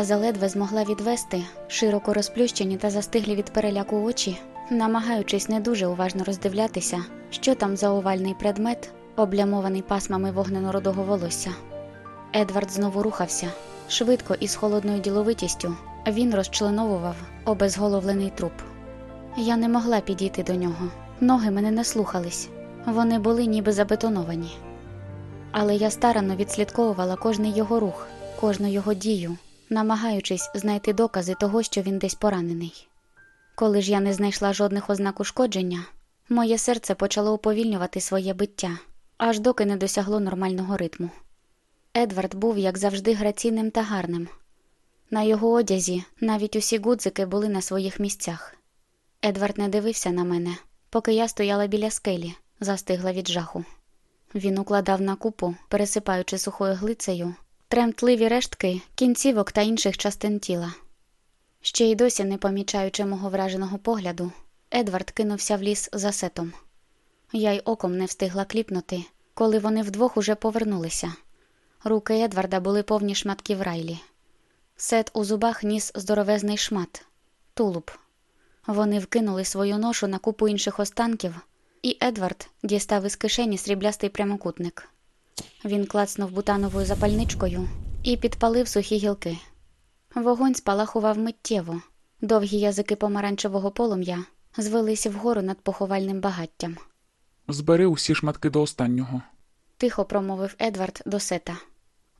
Я заледве змогла відвести широко розплющені та застиглі від переляку очі, намагаючись не дуже уважно роздивлятися, що там за овальний предмет, облямований пасмами вогнено-родого волосся. Едвард знову рухався швидко і з холодною діловитістю він розчленовував обезголовлений труп. Я не могла підійти до нього, ноги мене не слухались, вони були ніби забетоновані. Але я старанно відслідковувала кожний його рух, кожну його дію, намагаючись знайти докази того, що він десь поранений. Коли ж я не знайшла жодних ознак ушкодження, моє серце почало уповільнювати своє биття, аж доки не досягло нормального ритму. Едвард був, як завжди, граційним та гарним. На його одязі навіть усі гудзики були на своїх місцях. Едвард не дивився на мене, поки я стояла біля скелі, застигла від жаху. Він укладав на купу, пересипаючи сухою глицею, тремтливі рештки кінцівок та інших частин тіла. Ще й досі, не помічаючи мого враженого погляду, Едвард кинувся в ліс за сетом. Я й оком не встигла кліпнути, коли вони вдвох уже повернулися. Руки Едварда були повні шматків райлі. Сет у зубах ніс здоровезний шмат, тулуб. Вони вкинули свою ношу на купу інших останків, і Едвард дістав із кишені сріблястий прямокутник. Він клацнув бутановою запальничкою і підпалив сухі гілки. Вогонь спалахував миттєво, довгі язики помаранчевого полум'я звелись вгору над поховальним багаттям. Збери усі шматки до останнього. Тихо промовив Едвард до сета.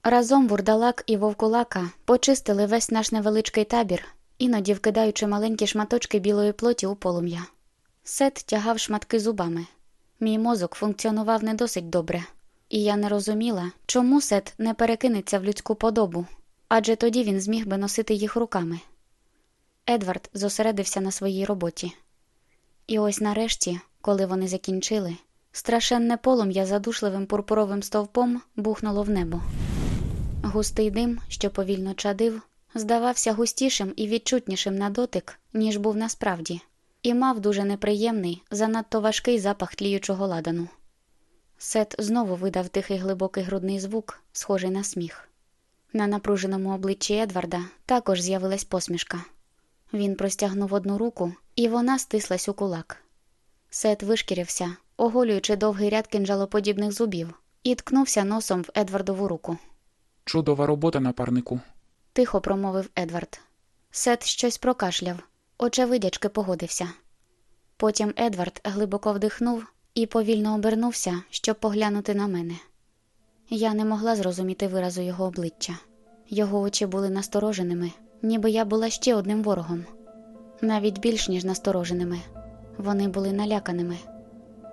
Разом вурдалак і вовкулака почистили весь наш невеличкий табір, іноді вкидаючи маленькі шматочки білої плоті у полум'я. Сет тягав шматки зубами. Мій мозок функціонував не досить добре, і я не розуміла, чому сет не перекинеться в людську подобу, адже тоді він зміг би носити їх руками. Едвард зосередився на своїй роботі. І ось нарешті, коли вони закінчили, страшенне полум'я задушливим пурпуровим стовпом бухнуло в небо. Густий дим, що повільно чадив, здавався густішим і відчутнішим на дотик, ніж був насправді, і мав дуже неприємний, занадто важкий запах тліючого ладану. Сет знову видав тихий глибокий грудний звук, схожий на сміх. На напруженому обличчі Едварда також з'явилась посмішка. Він простягнув одну руку, і вона стислась у кулак. Сет вишкірився, оголюючи довгий ряд кинжалоподібних зубів, і ткнувся носом в Едвардову руку. Чудова робота, напарнику. Тихо промовив Едвард. Сет щось прокашляв, очевидячки погодився. Потім Едвард глибоко вдихнув і повільно обернувся, щоб поглянути на мене. Я не могла зрозуміти виразу його обличчя. Його очі були настороженими, ніби я була ще одним ворогом, навіть більш ніж настороженими. Вони були наляканими.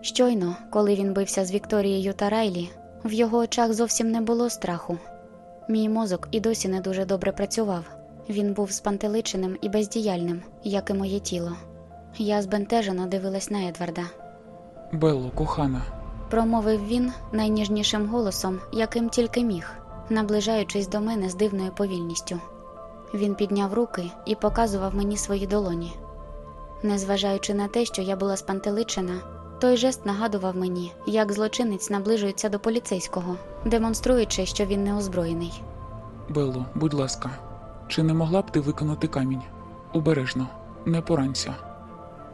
Щойно, коли він бився з Вікторією та Райлі, в його очах зовсім не було страху. Мій мозок і досі не дуже добре працював. Він був спантеличеним і бездіяльним, як і моє тіло. Я збентежено дивилась на Едварда. Белло, кохана, Промовив він найніжнішим голосом, яким тільки міг, наближаючись до мене з дивною повільністю. Він підняв руки і показував мені свої долоні. Незважаючи на те, що я була спантеличена, той жест нагадував мені, як злочинець наближується до поліцейського, демонструючи, що він не озброєний. Белло, будь ласка, чи не могла б ти виконати камінь? Обережно, не поранься.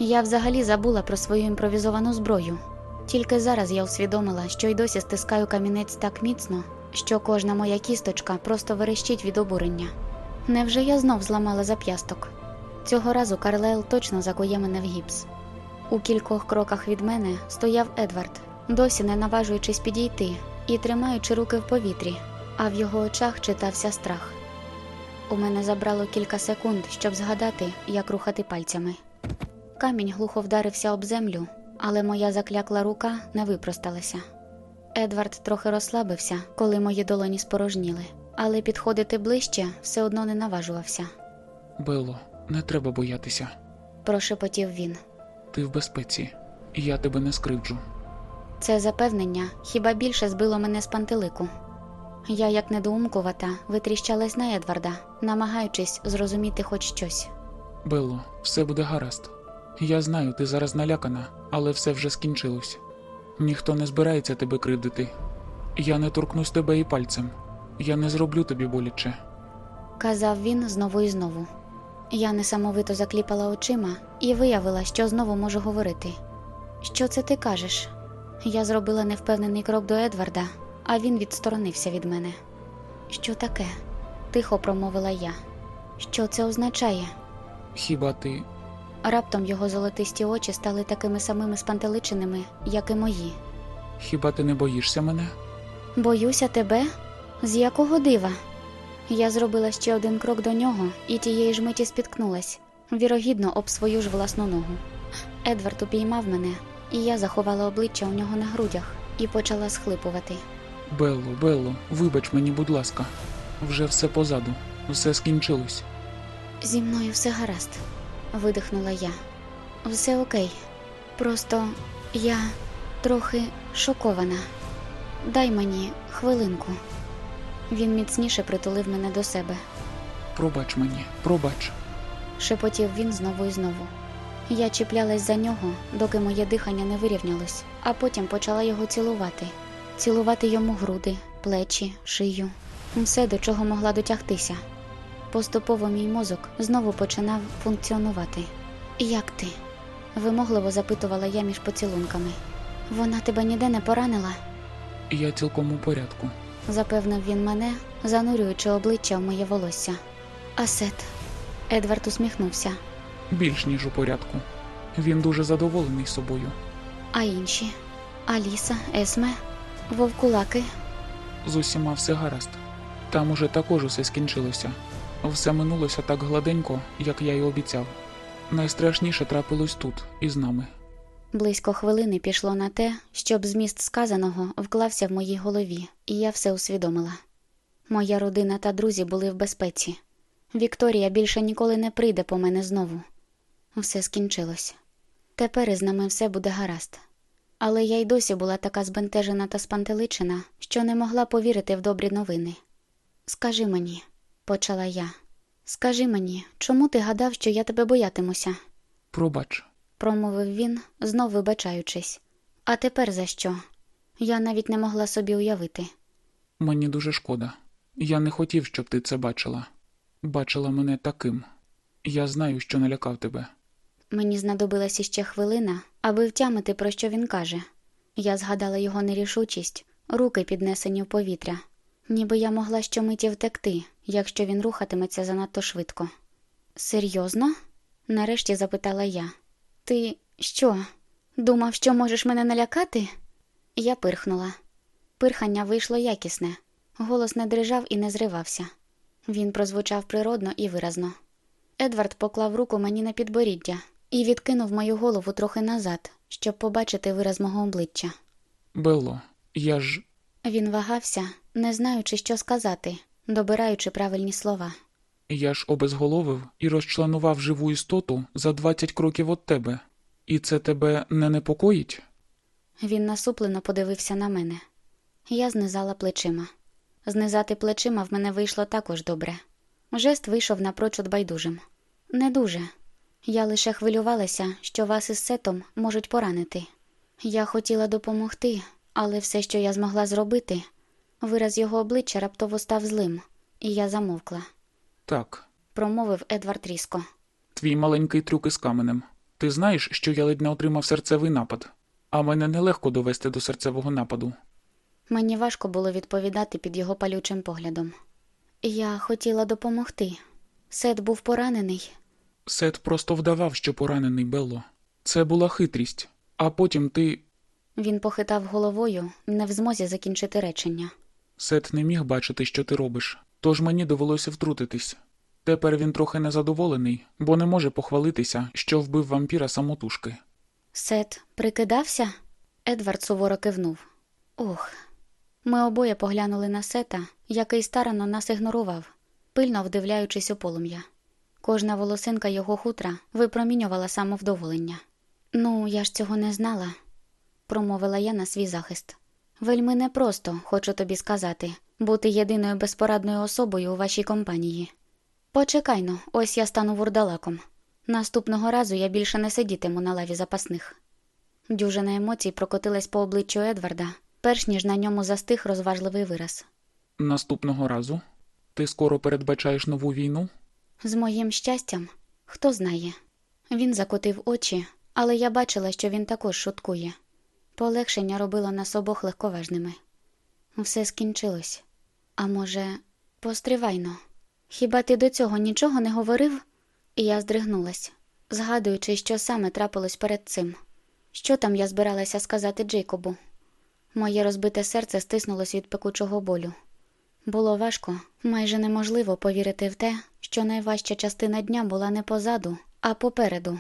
Я взагалі забула про свою імпровізовану зброю. Тільки зараз я усвідомила, що й досі стискаю камінець так міцно, що кожна моя кісточка просто верещить від обурення. Невже я знов зламала зап'ясток? Цього разу Карлайл точно закує мене в гіпс. У кількох кроках від мене стояв Едвард, досі не наважуючись підійти і тримаючи руки в повітрі, а в його очах читався страх. У мене забрало кілька секунд, щоб згадати, як рухати пальцями. Камінь глухо вдарився об землю, але моя заклякла рука не випросталася. Едвард трохи розслабився, коли мої долоні спорожніли, але підходити ближче все одно не наважувався. Белло, не треба боятися. Прошепотів він. Ти в безпеці, і я тебе не скривджу. Це запевнення хіба більше збило мене з пантелику. Я, як недоумкувата, витріщалась на Едварда, намагаючись зрозуміти хоч щось. Белло, все буде гаразд. Я знаю, ти зараз налякана, але все вже скінчилось. Ніхто не збирається тебе кривдити. Я не торкнусь тебе і пальцем. Я не зроблю тобі боляче. казав він знову і знову. Я несамовито закліпала очима і виявила, що знову можу говорити. Що це ти кажеш? Я зробила невпевнений крок до Едварда, а він відсторонився від мене. Що таке? тихо промовила я. Що це означає? Хіба ти. Раптом його золотисті очі стали такими самими спантеличеними, як і мої. Хіба ти не боїшся мене? Боюся тебе? З якого дива? Я зробила ще один крок до нього і тієї ж миті спіткнулась, вірогідно об свою ж власну ногу. Едвард упіймав мене, і я заховала обличчя у нього на грудях і почала схлипувати. Белло, Белло, вибач мені, будь ласка. Вже все позаду, все скінчилось. Зі мною все гаразд, видихнула я. Все окей. Просто я трохи шокована. Дай мені хвилинку. Він міцніше притулив мене до себе. Пробач мені, пробач. шепотів він знову і знову. Я чіплялась за нього, доки моє дихання не вирівнялось, а потім почала його цілувати, цілувати йому груди, плечі, шию, все, до чого могла дотягтися. Поступово мій мозок знову починав функціонувати. Як ти? вимогливо запитувала я між поцілунками. Вона тебе ніде не поранила? Я цілком у порядку. запевнив він мене, занурюючи обличчя в моє волосся. Асет. Едвард усміхнувся. Більш ніж у порядку. Він дуже задоволений собою. А інші Аліса, Есме, Вовкулаки. З усіма все гаразд. Там уже також усе скінчилося. Все минулося так гладенько, як я й обіцяв. Найстрашніше трапилось тут, із нами. Близько хвилини пішло на те, щоб зміст сказаного вклався в моїй голові, і я все усвідомила. Моя родина та друзі були в безпеці. Вікторія більше ніколи не прийде по мене знову. Все скінчилось. Тепер із нами все буде гаразд. Але я й досі була така збентежена та спантеличена, що не могла повірити в добрі новини. Скажи мені, почала я, скажи мені, чому ти гадав, що я тебе боятимуся? Пробач, промовив він, знов вибачаючись. А тепер за що? Я навіть не могла собі уявити. мені дуже шкода. Я не хотів, щоб ти це бачила. Бачила мене таким. Я знаю, що налякав тебе. Мені знадобилась іще хвилина, аби втямити, про що він каже. Я згадала його нерішучість, руки піднесені в повітря, ніби я могла щомиті втекти, якщо він рухатиметься занадто швидко. Серйозно? нарешті запитала я. Ти що? Думав, що можеш мене налякати? Я пирхнула. Пирхання вийшло якісне, голос не дрижав і не зривався. Він прозвучав природно і виразно. Едвард поклав руку мені на підборіддя і відкинув мою голову трохи назад, щоб побачити вираз мого обличчя. Белло, я ж. Він вагався, не знаючи, що сказати, добираючи правильні слова. Я ж обезголовив і розчленував живу істоту за 20 кроків від тебе. І це тебе не непокоїть? Він насуплено подивився на мене. Я знизала плечима. Знизати плечима в мене вийшло також добре. Жест вийшов напрочуд байдужим. Не дуже. Я лише хвилювалася, що вас із сетом можуть поранити. Я хотіла допомогти, але все, що я змогла зробити, вираз його обличчя раптово став злим, і я замовкла, Так, промовив Едвард різко. твій маленький трюк із каменем. Ти знаєш, що я ледь не отримав серцевий напад, а мене нелегко довести до серцевого нападу. Мені важко було відповідати під його палючим поглядом. Я хотіла допомогти. Сет був поранений. Сет просто вдавав, що поранений Белло. Це була хитрість. А потім ти. Він похитав головою, не в змозі закінчити речення. Сет не міг бачити, що ти робиш, тож мені довелося втрутитись. Тепер він трохи незадоволений, бо не може похвалитися, що вбив вампіра самотужки. Сет прикидався? Едвард суворо кивнув. Ох. Ми обоє поглянули на сета, який старано нас ігнорував, пильно вдивляючись у полум'я. Кожна волосинка його хутра випромінювала самовдоволення. Ну, я ж цього не знала, промовила я на свій захист. Вельми непросто, хочу тобі сказати, бути єдиною безпорадною особою у вашій компанії. Почекайно, ось я стану вурдалаком. Наступного разу я більше не сидітиму на лаві запасних. Дюжина емоцій прокотилась по обличчю Едварда, перш ніж на ньому застиг розважливий вираз. Наступного разу ти скоро передбачаєш нову війну? З моїм щастям, хто знає. Він закотив очі, але я бачила, що він також шуткує. Полегшення робило нас обох легковажними. Все скінчилось. А може, постривайно. Хіба ти до цього нічого не говорив? І я здригнулась, згадуючи, що саме трапилось перед цим. Що там я збиралася сказати Джейкобу? Моє розбите серце стиснулось від пекучого болю. Було важко, майже неможливо повірити в те, що найважча частина дня була не позаду, а попереду.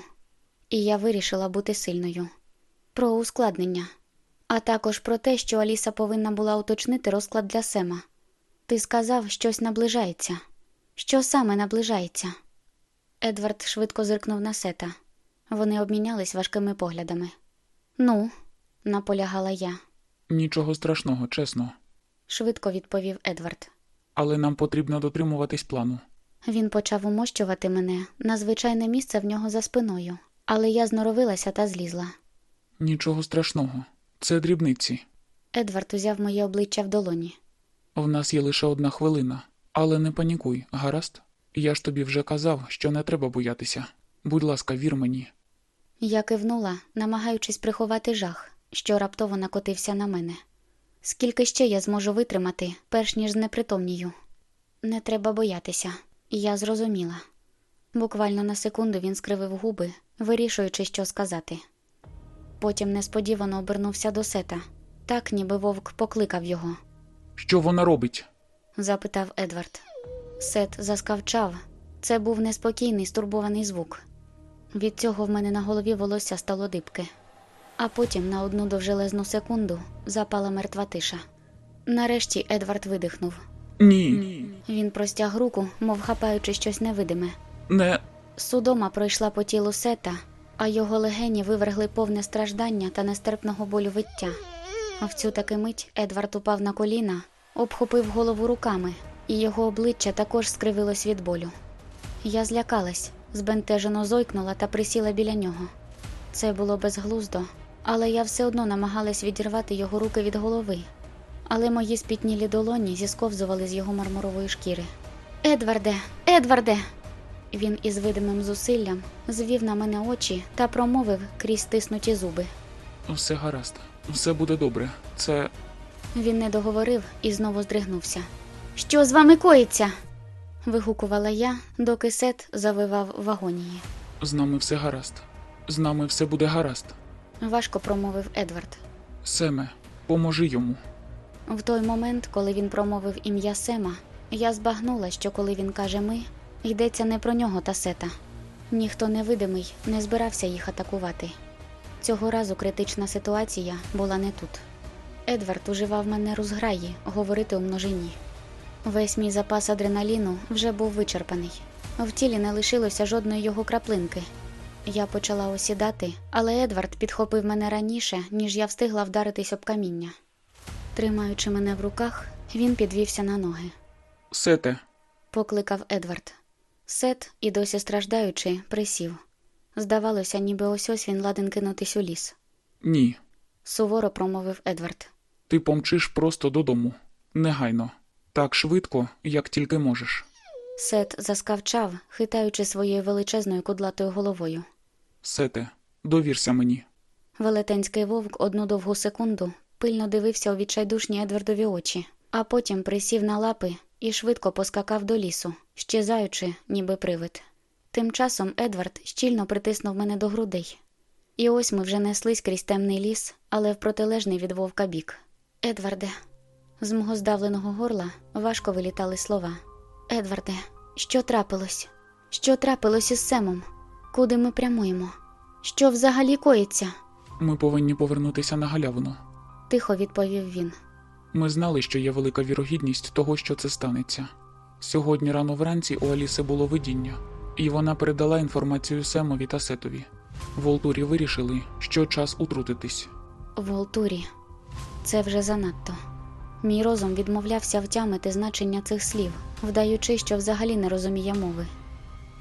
І я вирішила бути сильною. Про ускладнення, а також про те, що Аліса повинна була уточнити розклад для Сема. Ти сказав, щось наближається. Що саме наближається? Едвард швидко зиркнув на сета. Вони обмінялись важкими поглядами. Ну, наполягала я, Нічого страшного, чесно. швидко відповів Едвард. Але нам потрібно дотримуватись плану. Він почав умощувати мене на звичайне місце в нього за спиною, але я зноровилася та злізла. Нічого страшного. Це дрібниці. Едвард узяв моє обличчя в долоні. В нас є лише одна хвилина. Але не панікуй, гаразд? Я ж тобі вже казав, що не треба боятися. Будь ласка, вір мені. Я кивнула, намагаючись приховати жах, що раптово накотився на мене. Скільки ще я зможу витримати, перш ніж знепритомнію? Не треба боятися, я зрозуміла. Буквально на секунду він скривив губи, вирішуючи, що сказати. Потім несподівано обернувся до сета, так ніби вовк покликав його. Що вона робить? запитав Едвард. Сет заскавчав. Це був неспокійний, стурбований звук. Від цього в мене на голові волосся стало дибке. А потім на одну довжелезну секунду запала мертва тиша. Нарешті Едвард видихнув. Ні. Він простяг руку, мов хапаючи щось невидиме. Не. Судома пройшла по тілу сета, а його легені вивергли повне страждання та нестерпного болю виття. В цю таки мить Едвард упав на коліна, обхопив голову руками, і його обличчя також скривилось від болю. Я злякалась, збентежено зойкнула та присіла біля нього. Це було безглуздо, але я все одно намагалась відірвати його руки від голови. Але мої спітнілі долоні зісковзували з його мармурової шкіри. Едварде, Едварде! Він із видимим зусиллям звів на мене очі та промовив крізь стиснуті зуби. Все гаразд. Все буде добре. Це. Він не договорив і знову здригнувся. Що з вами коїться? вигукувала я, доки сет завивав в агонії. З нами все гаразд. З нами все буде гаразд. Важко промовив Едвард. Семе, поможи йому. В той момент, коли він промовив ім'я Сема, я збагнула, що коли він каже ми, йдеться не про нього та сета. Ніхто невидимий не збирався їх атакувати. Цього разу критична ситуація була не тут. Едвард уживав манеру зграї говорити у множині. Весь мій запас адреналіну вже був вичерпаний. В тілі не лишилося жодної його краплинки. Я почала осідати, але Едвард підхопив мене раніше, ніж я встигла вдаритись об каміння. Тримаючи мене в руках, він підвівся на ноги. Сете, Покликав Едвард. Сет, і досі страждаючи, присів. Здавалося, ніби ось ось він ладен кинутись у ліс. ні. Суворо промовив Едвард. Ти помчиш просто додому. Негайно. Так швидко, як тільки можеш. Сет заскавчав, хитаючи своєю величезною кудлатою головою. Сете, довірся мені. Велетенський вовк одну довгу секунду пильно дивився у відчайдушні Едвардові очі, а потім присів на лапи і швидко поскакав до лісу, щезаючи, ніби привид. Тим часом Едвард щільно притиснув мене до грудей. І ось ми вже неслись крізь темний ліс, але в протилежний від вовка бік. Едварде, З мого здавленого горла важко вилітали слова. Едварде, що трапилось? Що трапилось із Семом? Куди ми прямуємо? Що взагалі коїться? Ми повинні повернутися на галявину. тихо відповів він. Ми знали, що є велика вірогідність того, що це станеться. Сьогодні рано вранці у Аліси було видіння, і вона передала інформацію Семові та Сетові. Волтурі вирішили, що час утрутитись. Волтурі. Це вже занадто. Мій розум відмовлявся втямити значення цих слів, вдаючи, що взагалі не розуміє мови.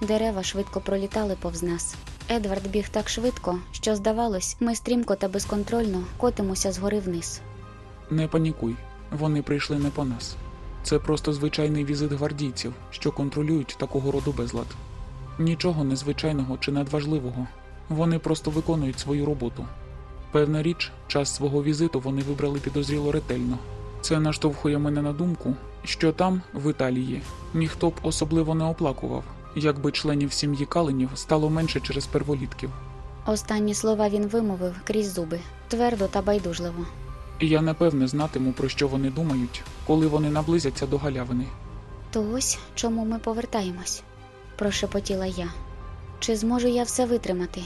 Дерева швидко пролітали повз нас. Едвард біг так швидко, що, здавалось, ми стрімко та безконтрольно котимося згори вниз. Не панікуй, вони прийшли не по нас. Це просто звичайний візит гвардійців, що контролюють такого роду безлад. Нічого незвичайного чи надважливого. Вони просто виконують свою роботу. Певна річ, час свого візиту вони вибрали підозріло ретельно. Це наштовхує мене на думку, що там, в Італії, ніхто б особливо не оплакував, якби членів сім'ї Каленів стало менше через перволітків. Останні слова він вимовив крізь зуби, твердо та байдужливо. І я напевне знатиму, про що вони думають, коли вони наблизяться до галявини. То ось чому ми повертаємось, прошепотіла я. Чи зможу я все витримати?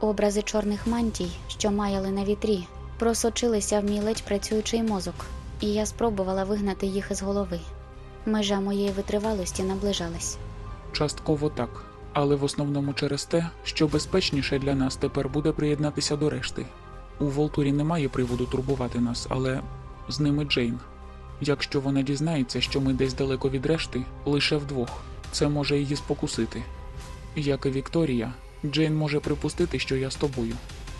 Образи чорних мантій, що маяли на вітрі, просочилися в мій ледь працюючий мозок, і я спробувала вигнати їх із голови. Межа моєї витривалості наближалась. Частково так, але в основному через те, що безпечніше для нас тепер буде приєднатися до решти. У Волтурі немає приводу турбувати нас, але з ними Джейн. Якщо вона дізнається, що ми десь далеко від решти, лише вдвох, це може її спокусити. Як і Вікторія, Джейн може припустити, що я з тобою.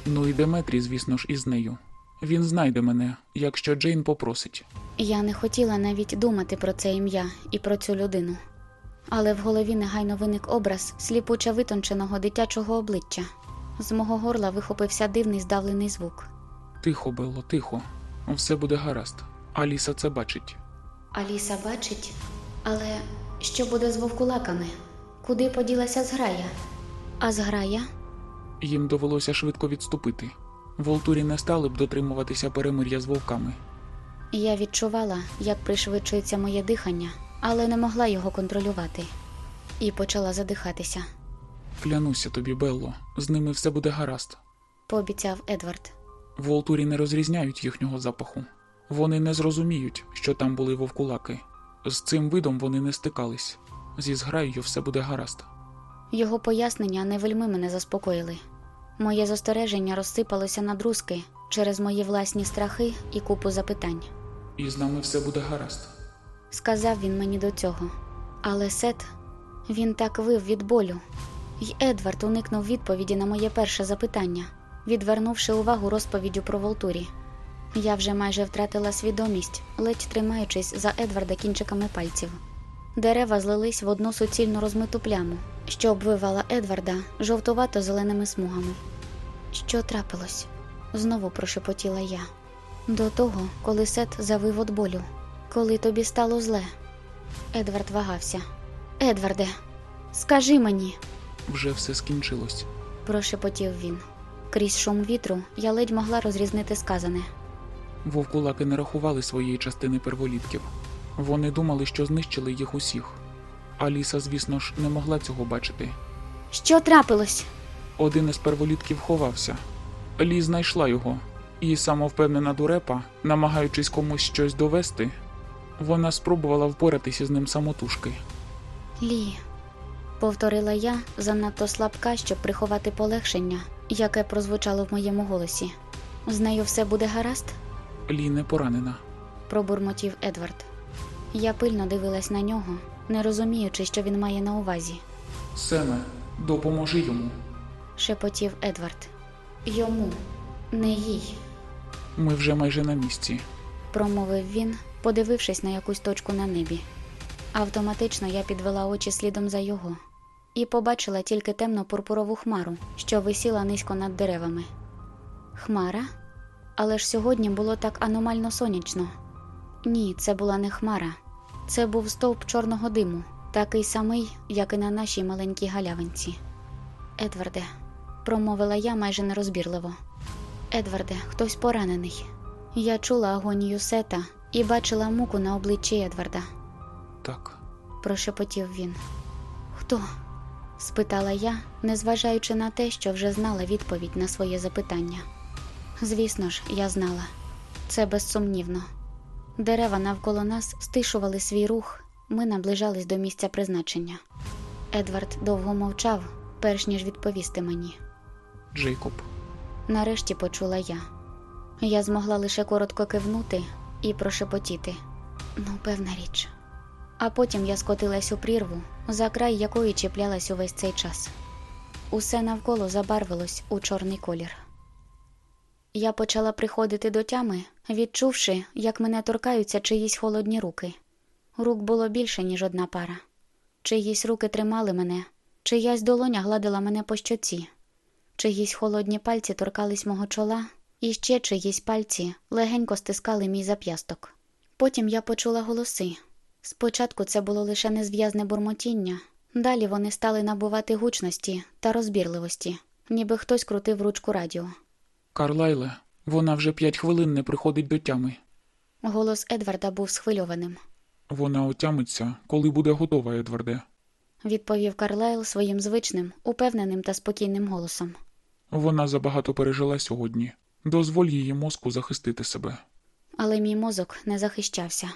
Ну і Деметрі, звісно ж, із нею. Він знайде мене, якщо Джейн попросить. Я не хотіла навіть думати про це ім'я і про цю людину. Але в голові негайно виник образ сліпуче витонченого дитячого обличчя. З мого горла вихопився дивний здавлений звук. Тихо, Белло, тихо. Все буде гаразд. Аліса це бачить. Аліса бачить, але що буде з вовкулаками? Куди поділася зграя? А зграя? Їм довелося швидко відступити. Волтурі не стали б дотримуватися перемир'я з вовками. Я відчувала, як пришвидшується моє дихання, але не могла його контролювати. І почала задихатися, Клянуся тобі, Белло, з ними все буде гаразд. пообіцяв Едвард. Волтурі не розрізняють їхнього запаху. Вони не зрозуміють, що там були вовкулаки. З цим видом вони не стикались. Зі зграєю все буде гаразд. Його пояснення не вельми мене заспокоїли. Моє застереження розсипалося на друзки через мої власні страхи і купу запитань. І з нами все буде гаразд. Сказав він мені до цього. Але Сет, він так вив від болю. Й Едвард уникнув відповіді на моє перше запитання, відвернувши увагу розповіддю про Волтурі. Я вже майже втратила свідомість, ледь тримаючись за Едварда кінчиками пальців. Дерева злились в одну суцільну розмиту пляму, що обвивала Едварда жовтувато-зеленими смугами. Що трапилось? знову прошепотіла я. До того, коли Сет завив від болю, коли тобі стало зле. Едвард вагався. Едварде, скажи мені, Вже все скінчилось. прошепотів він. Крізь шум вітру я ледь могла розрізнити сказане. Вовкулаки не рахували своєї частини перволітків. Вони думали, що знищили їх усіх. Аліса, звісно ж, не могла цього бачити. Що трапилось? Один із перволітків ховався. Лі знайшла його, і самовпевнена дурепа, намагаючись комусь щось довести, вона спробувала впоратися з ним самотужки. Лі, повторила я, занадто слабка, щоб приховати полегшення, яке прозвучало в моєму голосі. З нею все буде гаразд? Лі не поранена. пробурмотів Едвард. Я пильно дивилась на нього, не розуміючи, що він має на увазі. Семе, допоможи йому. Шепотів Едвард. Йому, не їй, Ми вже майже на місці. промовив він, подивившись на якусь точку на небі. Автоматично я підвела очі слідом за його і побачила тільки темно пурпурову хмару, що висіла низько над деревами. Хмара? Але ж сьогодні було так аномально сонячно. Ні, це була не хмара. Це був стовп чорного диму, такий самий, як і на нашій маленькій галявинці. Едварде, промовила я майже нерозбірливо. Едварде, хтось поранений. Я чула агонію сета і бачила муку на обличчі Едварда. Так, прошепотів він. Хто? Спитала я, незважаючи на те, що вже знала відповідь на своє запитання. Звісно ж, я знала. Це безсумнівно. Дерева навколо нас стишували свій рух, ми наближались до місця призначення. Едвард довго мовчав, перш ніж відповісти мені. Джейкоб. Нарешті почула я. Я змогла лише коротко кивнути і прошепотіти. Ну, певна річ. А потім я скотилась у прірву, за край якої чіплялась увесь цей час. Усе навколо забарвилось у чорний колір. Я почала приходити до тями, відчувши, як мене торкаються чиїсь холодні руки. Рук було більше, ніж одна пара. Чиїсь руки тримали мене, чиясь долоня гладила мене по щоці, чиїсь холодні пальці торкались мого чола, і ще чиїсь пальці легенько стискали мій зап'ясток. Потім я почула голоси. Спочатку це було лише незв'язне бурмотіння, далі вони стали набувати гучності та розбірливості, ніби хтось крутив ручку радіо. Карлайле, вона вже п'ять хвилин не приходить до тями. Голос Едварда був схвильованим. Вона отямиться, коли буде готова, Едварде. Відповів Карлайл своїм звичним, упевненим та спокійним голосом. Вона забагато пережила сьогодні. Дозволь її мозку захистити себе. Але мій мозок не захищався.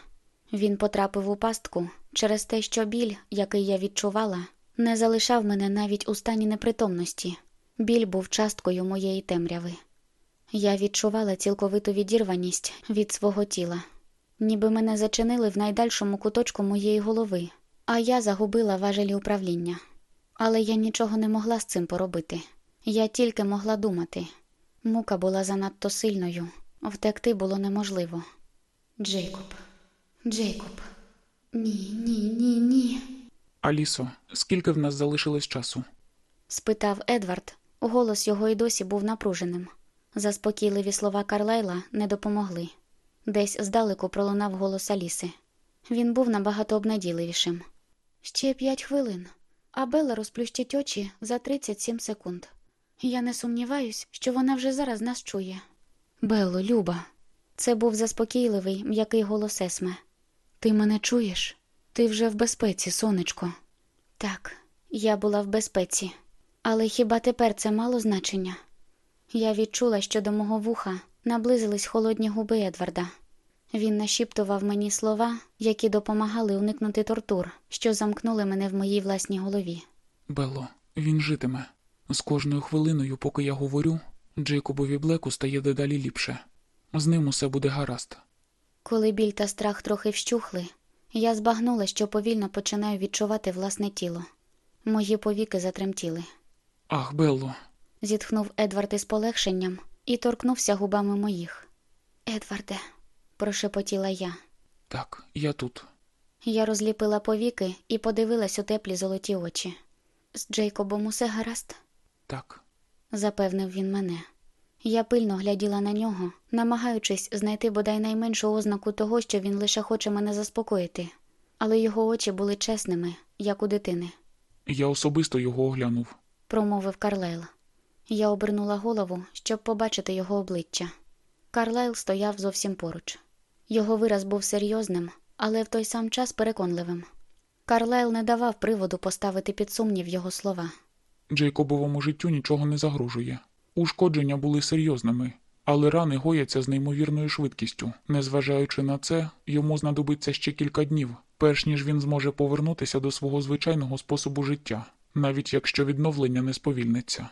Він потрапив у пастку через те, що біль, який я відчувала, не залишав мене навіть у стані непритомності. Біль був часткою моєї темряви. Я відчувала цілковиту відірваність від свого тіла, ніби мене зачинили в найдальшому куточку моєї голови, а я загубила важелі управління. Але я нічого не могла з цим поробити. Я тільки могла думати. Мука була занадто сильною, втекти було неможливо. Джейкоб, Джейкоб. Ні, ні, ні, ні. Алісо, скільки в нас залишилось часу? спитав Едвард. Голос його й досі був напруженим. Заспокійливі слова Карлайла не допомогли. Десь здалеку пролунав голос Аліси. Він був набагато обнадійливішим. Ще п'ять хвилин, а Белла розплющить очі за 37 секунд. Я не сумніваюсь, що вона вже зараз нас чує. Белло, Люба. Це був заспокійливий, м'який голос Есме. Ти мене чуєш? Ти вже в безпеці, сонечко. Так, я була в безпеці. Але хіба тепер це мало значення? Я відчула, що до мого вуха наблизились холодні губи Едварда. Він нашіптував мені слова, які допомагали уникнути тортур, що замкнули мене в моїй власній голові. Белло, він житиме. З кожною хвилиною, поки я говорю, Джейкобові Блеку стає дедалі ліпше. З ним усе буде гаразд. Коли біль та страх трохи вщухли, я збагнула, що повільно починаю відчувати власне тіло. Мої повіки затремтіли. Ах, Белло, Зітхнув Едвард із полегшенням і торкнувся губами моїх. Едварде, прошепотіла я. так, я тут. Я розліпила повіки і подивилась у теплі золоті очі. З Джейкобом усе гаразд, Так, запевнив він мене. Я пильно гляділа на нього, намагаючись знайти бодай найменшу ознаку того, що він лише хоче мене заспокоїти, але його очі були чесними, як у дитини, я особисто його оглянув. промовив Карлайл. Я обернула голову, щоб побачити його обличчя. Карлайл стояв зовсім поруч. Його вираз був серйозним, але в той сам час переконливим. Карлайл не давав приводу поставити під сумнів його слова. Джейкобовому життю нічого не загрожує. Ушкодження були серйозними, але рани гояться з неймовірною швидкістю. Незважаючи на це, йому знадобиться ще кілька днів, перш ніж він зможе повернутися до свого звичайного способу життя, навіть якщо відновлення не сповільниться.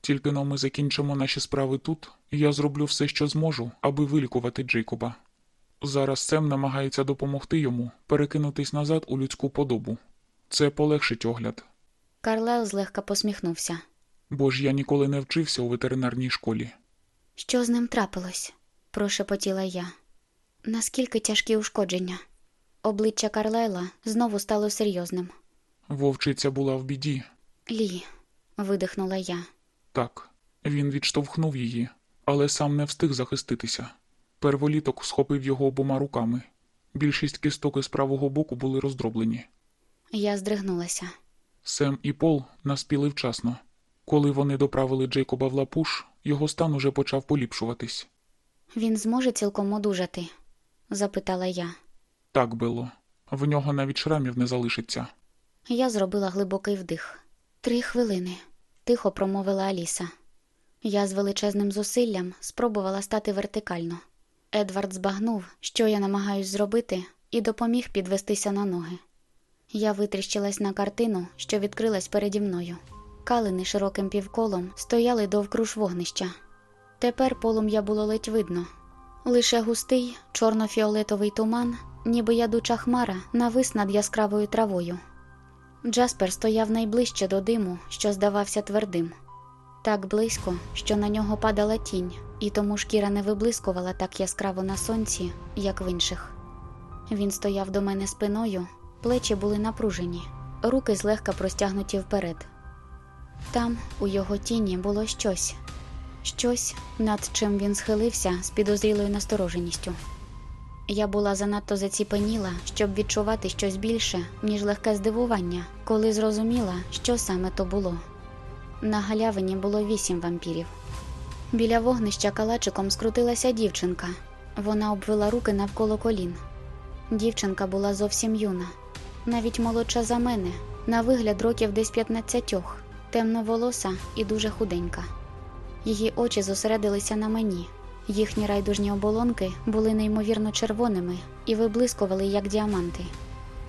Тільки но ми закінчимо наші справи тут, я зроблю все, що зможу, аби вилікувати Джейкоба. Зараз Сем намагається допомогти йому перекинутись назад у людську подобу. Це полегшить огляд, Карлайл злегка посміхнувся. Бо ж я ніколи не вчився у ветеринарній школі. Що з ним трапилось? прошепотіла я. Наскільки тяжкі ушкодження? Обличчя Карлайла знову стало серйозним. Вовчиця була в біді. Лі, видихнула я. Так, він відштовхнув її, але сам не встиг захиститися. Перволіток схопив його обома руками. Більшість кісток із правого боку були роздроблені. Я здригнулася. Сем і Пол наспіли вчасно. Коли вони доправили Джейкоба в лапуш, його стан уже почав поліпшуватись. Він зможе цілком одужати. запитала я. Так, Бело. В нього навіть шрамів не залишиться. Я зробила глибокий вдих. Три хвилини, тихо промовила Аліса. Я з величезним зусиллям спробувала стати вертикально. Едвард збагнув, що я намагаюсь зробити, і допоміг підвестися на ноги. Я витріщилась на картину, що відкрилась переді мною. Калини широким півколом стояли довкруж вогнища. Тепер полум'я було ледь видно. Лише густий чорно-фіолетовий туман, ніби ядуча хмара, навис над яскравою травою. Джаспер стояв найближче до диму, що здавався твердим. Так близько, що на нього падала тінь, і тому шкіра не виблискувала так яскраво на сонці, як в інших. Він стояв до мене спиною, плечі були напружені, руки злегка простягнуті вперед. Там, у його тіні, було щось, щось, над чим він схилився з підозрілою настороженістю. Я була занадто заціпеніла, щоб відчувати щось більше, ніж легке здивування, коли зрозуміла, що саме то було. На галявині було вісім вампірів. Біля вогнища калачиком скрутилася дівчинка. Вона обвела руки навколо колін. Дівчинка була зовсім юна, навіть молодша за мене, на вигляд років десь 15, темноволоса і дуже худенька. Її очі зосередилися на мені. Їхні райдужні оболонки були неймовірно червоними і виблискували як діаманти.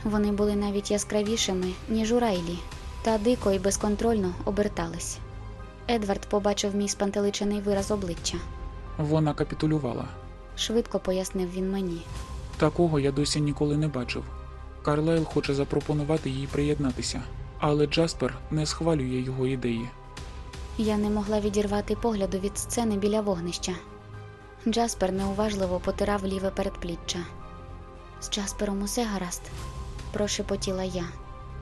Вони були навіть яскравішими, ніж у Райлі, та дико і безконтрольно обертались. Едвард побачив мій спантеличений вираз обличчя. Вона капітулювала. Швидко пояснив він мені. Такого я досі ніколи не бачив. Карлайл хоче запропонувати їй приєднатися, але Джаспер не схвалює його ідеї. Я не могла відірвати погляду від сцени біля вогнища. Джаспер неуважливо потирав ліве передпліччя. З Джаспером усе гаразд, прошепотіла я.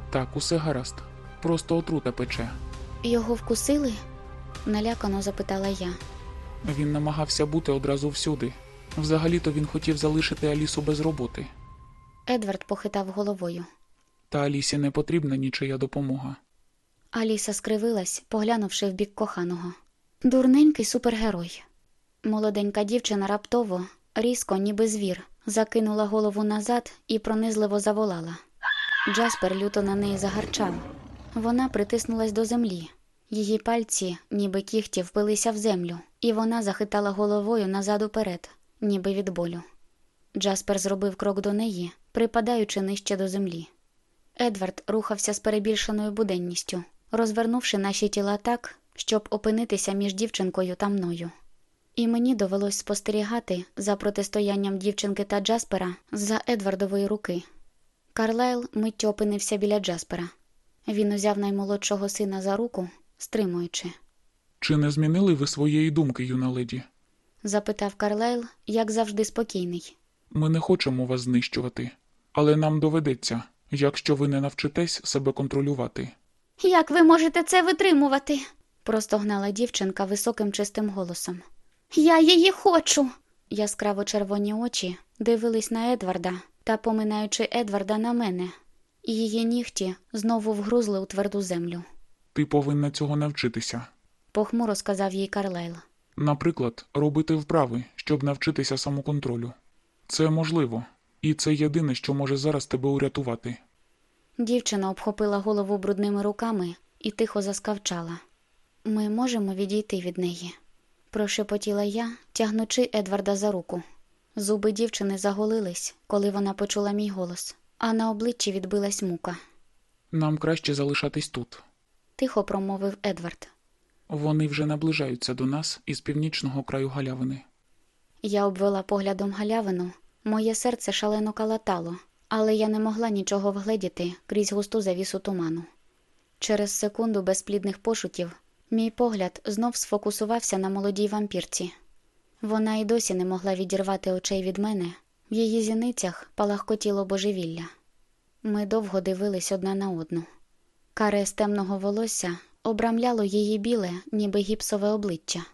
Так, усе гаразд. Просто отрута пече. Його вкусили? налякано запитала я. Він намагався бути одразу всюди. Взагалі-то він хотів залишити Алісу без роботи. Едвард похитав головою. Та Алісі не потрібна нічия допомога. Аліса скривилась, поглянувши в бік коханого. Дурненький супергерой. Молоденька дівчина раптово, різко, ніби звір, закинула голову назад і пронизливо заволала. Джаспер люто на неї загарчав. Вона притиснулась до землі. Її пальці, ніби кіхті, впилися в землю, і вона захитала головою назад уперед, ніби від болю. Джаспер зробив крок до неї, припадаючи нижче до землі. Едвард рухався з перебільшеною буденністю, розвернувши наші тіла так, щоб опинитися між дівчинкою та мною. І мені довелось спостерігати за протистоянням дівчинки та Джаспера за Едвардової руки. Карлайл миттю опинився біля Джаспера. Він узяв наймолодшого сина за руку, стримуючи. Чи не змінили ви своєї думки, юна леді? Запитав Карлайл, як завжди спокійний. Ми не хочемо вас знищувати, але нам доведеться, якщо ви не навчитесь себе контролювати. Як ви можете це витримувати? простогнала дівчинка високим чистим голосом. Я її хочу. Яскраво червоні очі дивились на Едварда та, поминаючи Едварда на мене, і її нігті знову вгрузли у тверду землю. Ти повинна цього навчитися. Похмуро сказав їй Карлайл. Наприклад, робити вправи, щоб навчитися самоконтролю. Це можливо, і це єдине, що може зараз тебе урятувати. Дівчина обхопила голову брудними руками і тихо заскавчала. Ми можемо відійти від неї, прошепотіла я, тягнучи Едварда за руку. Зуби дівчини заголились, коли вона почула мій голос, а на обличчі відбилась мука. Нам краще залишатись тут. Тихо промовив Едвард. Вони вже наближаються до нас із північного краю галявини. Я обвела поглядом галявину, моє серце шалено калатало, але я не могла нічого вгледіти крізь густу завісу туману. Через секунду безплідних пошуків мій погляд знов сфокусувався на молодій вампірці. Вона й досі не могла відірвати очей від мене, в її зіницях палахкотіло божевілля. Ми довго дивились одна на одну. Каре з темного волосся обрамляло її біле, ніби гіпсове обличчя.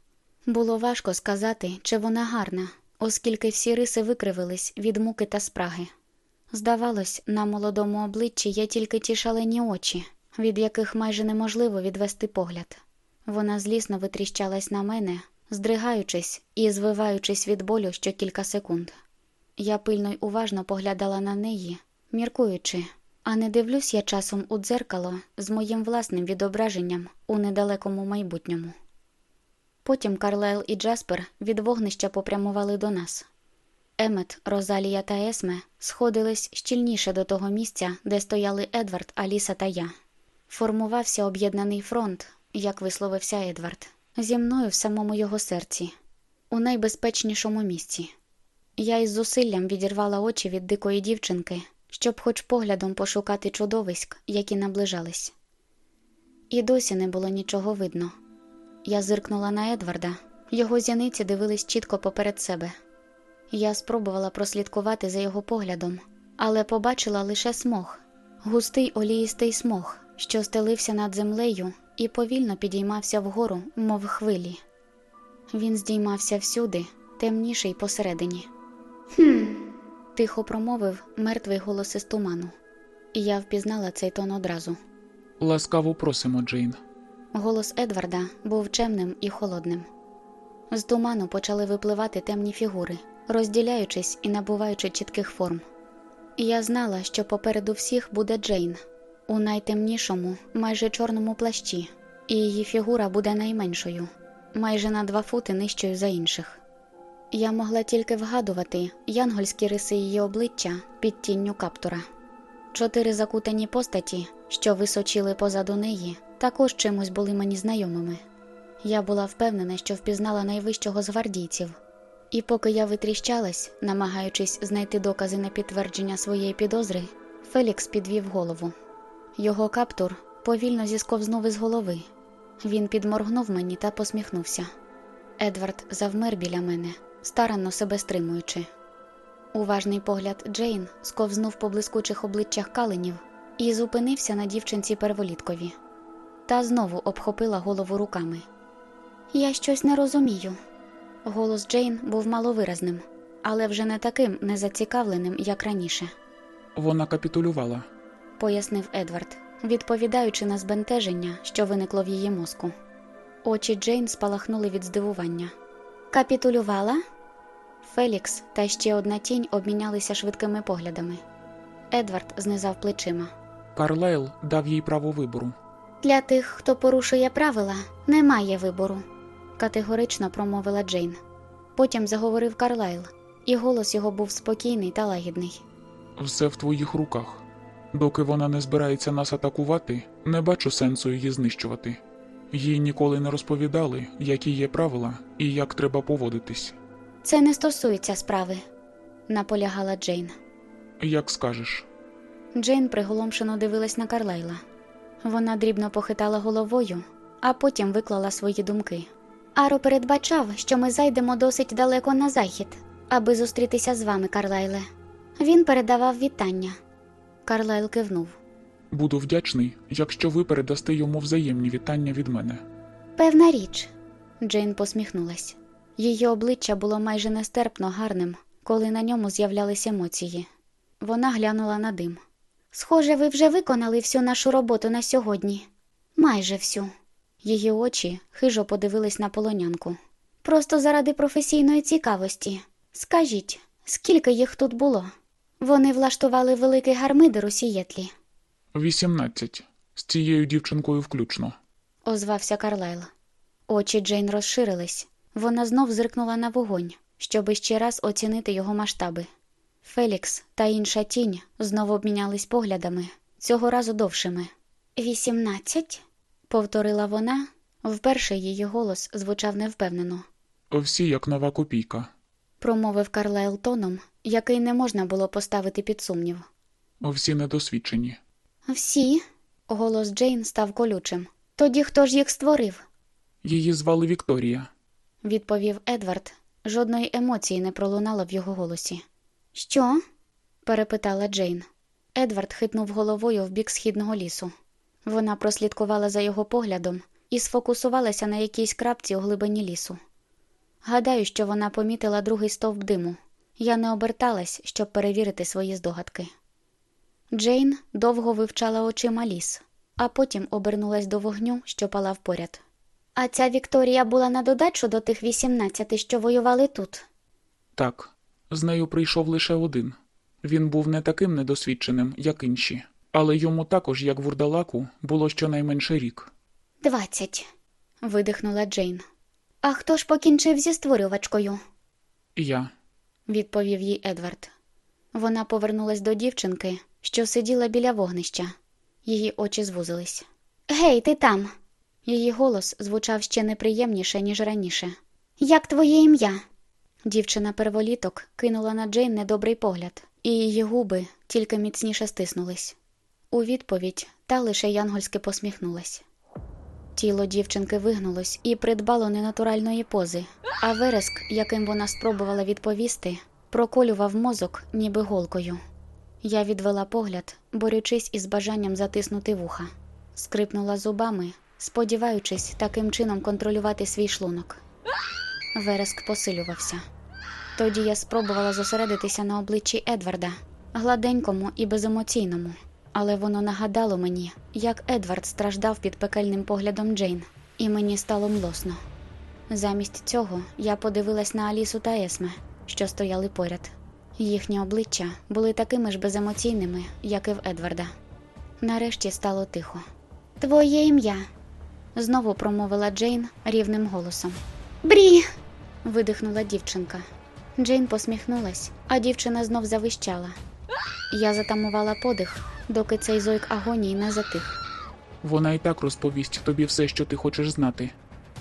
Було важко сказати, чи вона гарна, оскільки всі риси викривились від муки та спраги. Здавалось, на молодому обличчі є тільки ті шалені очі, від яких майже неможливо відвести погляд. Вона злісно витріщалась на мене, здригаючись і звиваючись від болю що кілька секунд. Я пильно й уважно поглядала на неї, міркуючи, а не дивлюсь я часом у дзеркало з моїм власним відображенням у недалекому майбутньому. Потім Карлайл і Джаспер від вогнища попрямували до нас. Емет, Розалія та Есме сходились щільніше до того місця, де стояли Едвард, Аліса та я. Формувався об'єднаний фронт, як висловився Едвард, зі мною в самому його серці, у найбезпечнішому місці. Я із зусиллям відірвала очі від дикої дівчинки, щоб хоч поглядом пошукати чудовиськ, які наближались. І досі не було нічого видно. Я зиркнула на Едварда, його зяниці дивились чітко поперед себе. Я спробувала прослідкувати за його поглядом, але побачила лише смог, густий оліїстий смог, що стелився над землею і повільно підіймався вгору, мов хвилі. Він здіймався всюди, темніший посередині. Хм. тихо промовив мертвий голос із туману. І я впізнала цей тон одразу. Ласкаво просимо, Джейн. Голос Едварда був чемним і холодним. З туману почали випливати темні фігури, розділяючись і набуваючи чітких форм. Я знала, що попереду всіх буде Джейн у найтемнішому, майже чорному плащі, і її фігура буде найменшою, майже на два фути нижчою за інших. Я могла тільки вгадувати янгольські риси її обличчя під тінню каптура. Чотири закутані постаті, що височили позаду неї, також чимось були мені знайомими. Я була впевнена, що впізнала найвищого з гвардійців, і поки я витріщалась, намагаючись знайти докази на підтвердження своєї підозри, Фелікс підвів голову. Його каптур повільно зісковзнув із голови. Він підморгнув мені та посміхнувся. Едвард завмер біля мене, старанно себе стримуючи. Уважний погляд Джейн сковзнув по блискучих обличчях каленів і зупинився на дівчинці перволіткові. Та знову обхопила голову руками. Я щось не розумію. Голос Джейн був маловиразним, але вже не таким незацікавленим, як раніше, Вона капітулювала. пояснив Едвард, відповідаючи на збентеження, що виникло в її мозку. Очі Джейн спалахнули від здивування. Капітулювала? Фелікс та ще одна тінь обмінялися швидкими поглядами. Едвард знизав плечима. Карлайл дав їй право вибору. Для тих, хто порушує правила, немає вибору, категорично промовила Джейн. Потім заговорив Карлайл, і голос його був спокійний та лагідний. Все в твоїх руках. Доки вона не збирається нас атакувати, не бачу сенсу її знищувати. Їй ніколи не розповідали, які є правила і як треба поводитись. Це не стосується справи, наполягала Джейн. Як скажеш. Джейн приголомшено дивилась на Карлайла. Вона дрібно похитала головою, а потім виклала свої думки. Аро передбачав, що ми зайдемо досить далеко на захід, аби зустрітися з вами, Карлайле. Він передавав вітання. Карлайл кивнув. Буду вдячний, якщо ви передасте йому взаємні вітання від мене. Певна річ. Джейн посміхнулась. Її обличчя було майже нестерпно гарним, коли на ньому з'являлись емоції. Вона глянула на дим. Схоже, ви вже виконали всю нашу роботу на сьогодні. Майже всю. Її очі хижо подивились на полонянку. Просто заради професійної цікавості. Скажіть, скільки їх тут було? Вони влаштували великий гармидер у Сієтлі, Вісімнадцять. З цією дівчинкою включно. озвався Карлайл. Очі Джейн розширились. Вона знов зиркнула на вогонь, щоби ще раз оцінити його масштаби. Фелікс та інша тінь знову обмінялись поглядами, цього разу довшими. Вісімнадцять? повторила вона. Вперше її голос звучав невпевнено. Всі як нова копійка. Промовив Карлайл тоном, який не можна було поставити під сумнів. Всі недосвідчені. Всі? Голос Джейн став колючим. Тоді хто ж їх створив? Її звали Вікторія. відповів Едвард. Жодної емоції не пролунало в його голосі. Що? перепитала Джейн. Едвард хитнув головою в бік східного лісу. Вона прослідкувала за його поглядом і сфокусувалася на якійсь крапці у глибині лісу. Гадаю, що вона помітила другий стовп диму. Я не оберталась, щоб перевірити свої здогадки. Джейн довго вивчала очима ліс, а потім обернулась до вогню, що палав поряд. А ця Вікторія була на додачу до тих 18, що воювали тут. Так, З нею прийшов лише один. Він був не таким недосвідченим, як інші, але йому також, як вурдалаку, було щонайменше рік. Двадцять. видихнула Джейн. А хто ж покінчив зі створювачкою? Я. відповів їй Едвард. Вона повернулась до дівчинки, що сиділа біля вогнища. Її очі звузились. Гей, ти там. Її голос звучав ще неприємніше, ніж раніше. Як твоє ім'я? Дівчина перволіток кинула на Джейн недобрий погляд, і її губи тільки міцніше стиснулись. У відповідь та лише янгольськи посміхнулась. Тіло дівчинки вигнулось і придбало ненатуральної пози, а вереск, яким вона спробувала відповісти, проколював мозок, ніби голкою. Я відвела погляд, борючись із бажанням затиснути вуха, скрипнула зубами, сподіваючись таким чином контролювати свій шлунок. Вереск посилювався. Тоді я спробувала зосередитися на обличчі Едварда, гладенькому і беземоційному, але воно нагадало мені, як Едвард страждав під пекельним поглядом Джейн, і мені стало млосно. Замість цього я подивилась на Алісу та Есме, що стояли поряд. Їхні обличчя були такими ж беземоційними, як і в Едварда. Нарешті стало тихо. Твоє ім'я, знову промовила Джейн рівним голосом. Брі. видихнула дівчинка. Джейн посміхнулась, а дівчина знов завищала. Я затамувала подих, доки цей зойк агонії не затих, Вона і так розповість тобі все, що ти хочеш знати.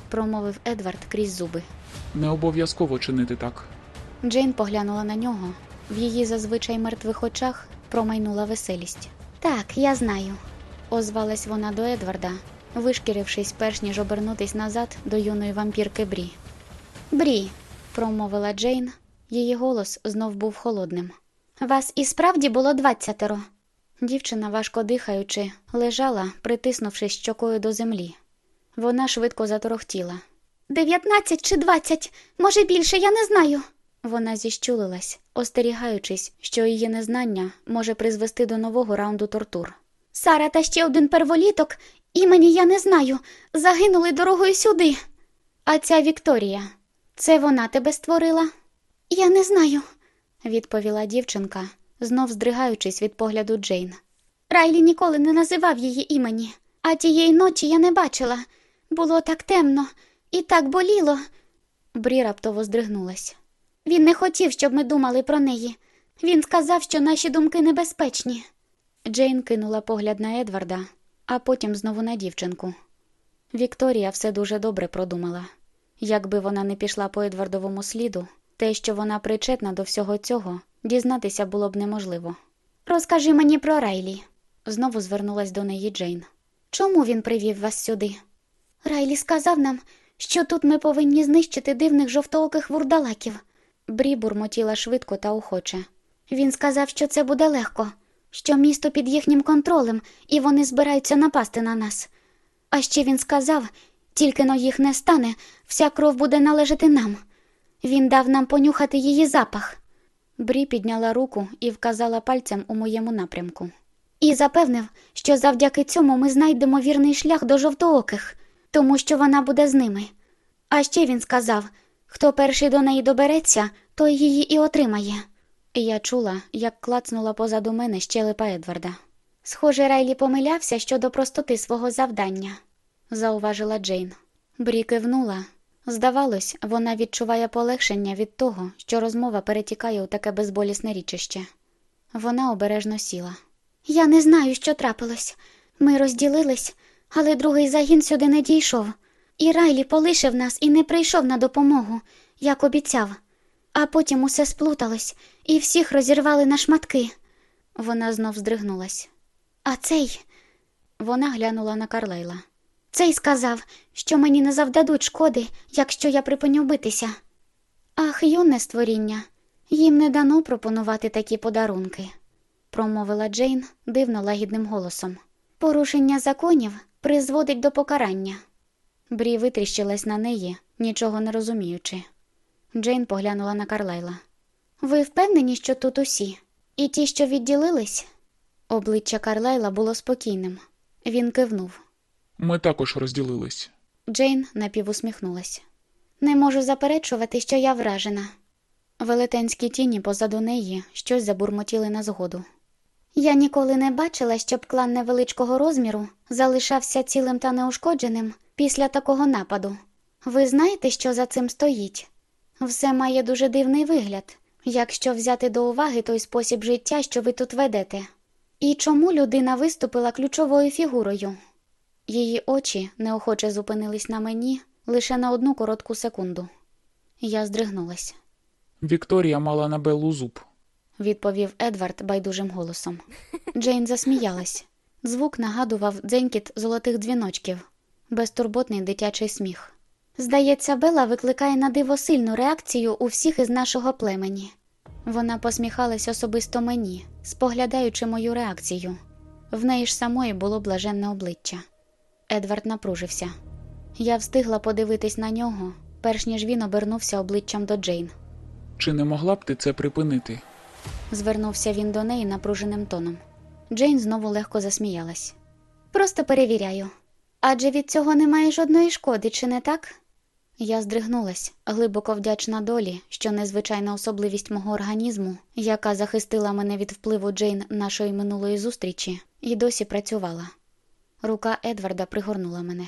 промовив Едвард крізь зуби. Не обов'язково чинити так. Джейн поглянула на нього. В її зазвичай мертвих очах промайнула веселість. Так, я знаю, озвалась вона до Едварда, вишкірившись, перш ніж обернутись назад до юної вампірки Брі. Брі, промовила Джейн, її голос знов був холодним. Вас і справді було двадцятеро. Дівчина, важко дихаючи, лежала, притиснувшись щокою до землі. Вона швидко заторохтіла. Дев'ятнадцять чи двадцять, може більше, я не знаю. Вона зіщулилась, остерігаючись, що її незнання може призвести до нового раунду тортур. Сара та ще один перволіток, імені я не знаю, загинули дорогою сюди. А ця Вікторія, це вона тебе створила? Я не знаю, відповіла дівчинка, знов здригаючись від погляду Джейн. Райлі ніколи не називав її імені, а тієї ночі я не бачила. Було так темно і так боліло. Брі раптово здригнулась. Він не хотів, щоб ми думали про неї. Він сказав, що наші думки небезпечні. Джейн кинула погляд на Едварда, а потім знову на дівчинку. Вікторія все дуже добре продумала. Якби вона не пішла по Едвардовому сліду, те, що вона причетна до всього цього, дізнатися було б неможливо. Розкажи мені про Райлі, знову звернулась до неї Джейн. Чому він привів вас сюди? Райлі сказав нам, що тут ми повинні знищити дивних жовтооких вурдалаків. Брі бурмотіла швидко та охоче. Він сказав, що це буде легко, що місто під їхнім контролем, і вони збираються напасти на нас. А ще він сказав, тільки но їх не стане, вся кров буде належати нам. Він дав нам понюхати її запах. Брі підняла руку і вказала пальцем у моєму напрямку. І запевнив, що завдяки цьому ми знайдемо вірний шлях до жовтооких, тому що вона буде з ними. А ще він сказав хто перший до неї добереться, той її і отримає. Я чула, як клацнула позаду мене щелепа Едварда. Схоже, Райлі помилявся щодо простоти свого завдання, зауважила Джейн. Брі кивнула. Здавалось, вона відчуває полегшення від того, що розмова перетікає у таке безболісне річище. Вона обережно сіла. Я не знаю, що трапилось. Ми розділились, але другий загін сюди не дійшов. І Райлі полишив нас і не прийшов на допомогу, як обіцяв. А потім усе сплуталось, і всіх розірвали на шматки. Вона знов здригнулась. А цей. Вона глянула на Карлейла. Цей сказав, що мені не завдадуть шкоди, якщо я припиню битися. Ах, юне створіння, їм не дано пропонувати такі подарунки, промовила Джейн дивно лагідним голосом. Порушення законів призводить до покарання. Брі витріщилась на неї, нічого не розуміючи. Джейн поглянула на Карлайла. Ви впевнені, що тут усі? І ті, що відділились? Обличчя Карлайла було спокійним. Він кивнув. Ми також розділились. Джейн напівусміхнулась. Не можу заперечувати, що я вражена. Велетенські тіні позаду неї щось забурмотіли на згоду. Я ніколи не бачила, щоб клан невеличкого розміру залишався цілим та неушкодженим після такого нападу. Ви знаєте, що за цим стоїть? Все має дуже дивний вигляд, якщо взяти до уваги той спосіб життя, що ви тут ведете. І чому людина виступила ключовою фігурою? Її очі неохоче зупинились на мені лише на одну коротку секунду. Я здригнулась, Вікторія мала на Беллу зуб. відповів Едвард байдужим голосом. Джейн засміялась. Звук нагадував дзенькіт золотих дзвіночків, безтурботний дитячий сміх. Здається, Бела викликає на диво сильну реакцію у всіх із нашого племені. Вона посміхалась особисто мені, споглядаючи мою реакцію. В неї ж самої було блаженне обличчя. Едвард напружився. Я встигла подивитись на нього, перш ніж він обернувся обличчям до Джейн. Чи не могла б ти це припинити? Звернувся він до неї напруженим тоном. Джейн знову легко засміялась. Просто перевіряю. Адже від цього немає жодної шкоди, чи не так? Я здригнулась, глибоко вдячна долі, що незвичайна особливість мого організму, яка захистила мене від впливу Джейн нашої минулої зустрічі, і досі працювала. Рука Едварда пригорнула мене.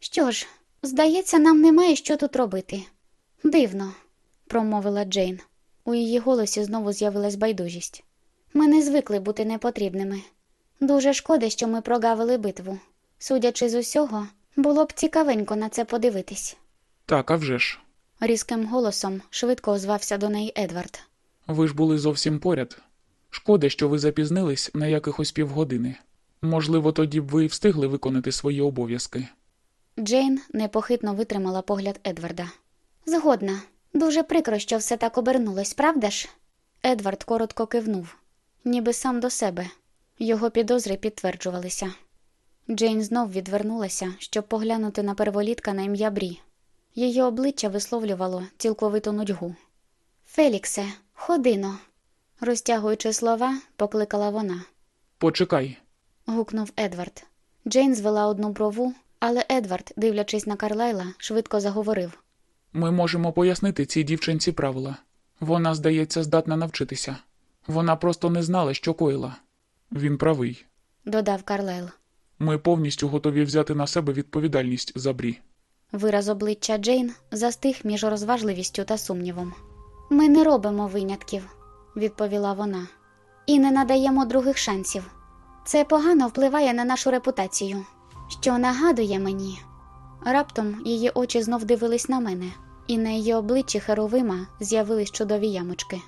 Що ж, здається, нам немає що тут робити. Дивно, промовила Джейн. У її голосі знову з'явилась байдужість. Ми не звикли бути непотрібними. Дуже шкода, що ми прогавили битву. Судячи з усього, було б цікавенько на це подивитись. Так, а вже ж. Різким голосом швидко озвався до неї Едвард. Ви ж були зовсім поряд. Шкода, що ви запізнились на якихось півгодини. Можливо, тоді б ви встигли виконати свої обов'язки. Джейн непохитно витримала погляд Едварда. Згодна. Дуже прикро, що все так обернулось, правда ж? Едвард коротко кивнув, ніби сам до себе. Його підозри підтверджувалися. Джейн знов відвернулася, щоб поглянути на перволітка на ім'я Брі. Її обличчя висловлювало цілковиту нудьгу. Феліксе, ходино, розтягуючи слова, покликала вона. Почекай, гукнув Едвард. Джейн звела одну брову, але Едвард, дивлячись на Карлайла, швидко заговорив. ми можемо пояснити цій дівчинці правила. Вона, здається, здатна навчитися. Вона просто не знала, що коїла. Він правий. Додав Карлайл. Ми повністю готові взяти на себе відповідальність за Брі. Вираз обличчя Джейн застиг між розважливістю та сумнівом. Ми не робимо винятків, відповіла вона, і не надаємо других шансів. Це погано впливає на нашу репутацію, що нагадує мені. Раптом її очі знов дивились на мене, і на її обличчі Херовима з'явились чудові ямочки.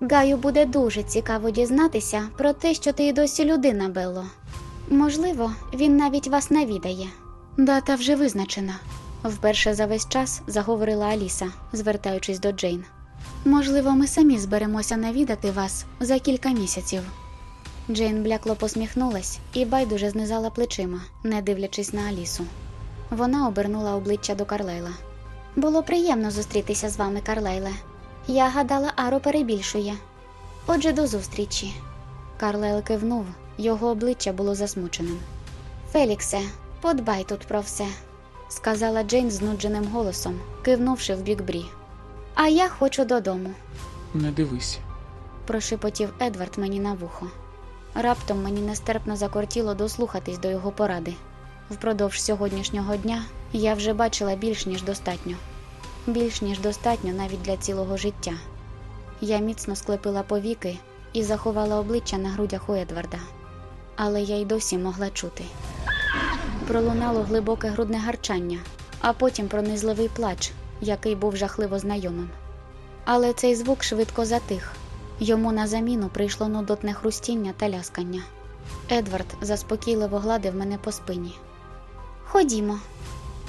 Гаю буде дуже цікаво дізнатися про те, що ти й досі людина, Белло. Можливо, він навіть вас навідає. Дата вже визначена. Вперше за весь час заговорила Аліса, звертаючись до Джейн. Можливо, ми самі зберемося навідати вас за кілька місяців. Джейн блякло посміхнулась і байдуже знизала плечима, не дивлячись на Алісу. Вона обернула обличчя до Карлайла. Було приємно зустрітися з вами, Карлайле. Я гадала, Аро перебільшує. Отже, до зустрічі. Карлайл кивнув, його обличчя було засмученим. Феліксе, подбай тут про все, сказала Джейн знудженим голосом, кивнувши в бік Брі. А я хочу додому, Не дивись. прошепотів Едвард мені на вухо. Раптом мені нестерпно закортіло дослухатись до його поради. Впродовж сьогоднішнього дня я вже бачила більш ніж достатньо, більш ніж достатньо навіть для цілого життя. Я міцно склепила повіки і заховала обличчя на грудях у Едварда, але я й досі могла чути. Пролунало глибоке грудне гарчання, а потім пронизливий плач, який був жахливо знайомим. Але цей звук швидко затих. Йому на заміну прийшло нудотне хрустіння та ляскання. Едвард заспокійливо гладив мене по спині. Ходімо,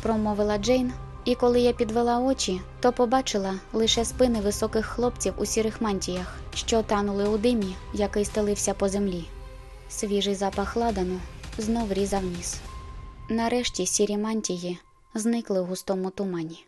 промовила Джейн, і коли я підвела очі, то побачила лише спини високих хлопців у сірих мантіях, що танули у димі, який стелився по землі. Свіжий запах ладану знов різав ніс. Нарешті сірі мантії зникли у густому тумані.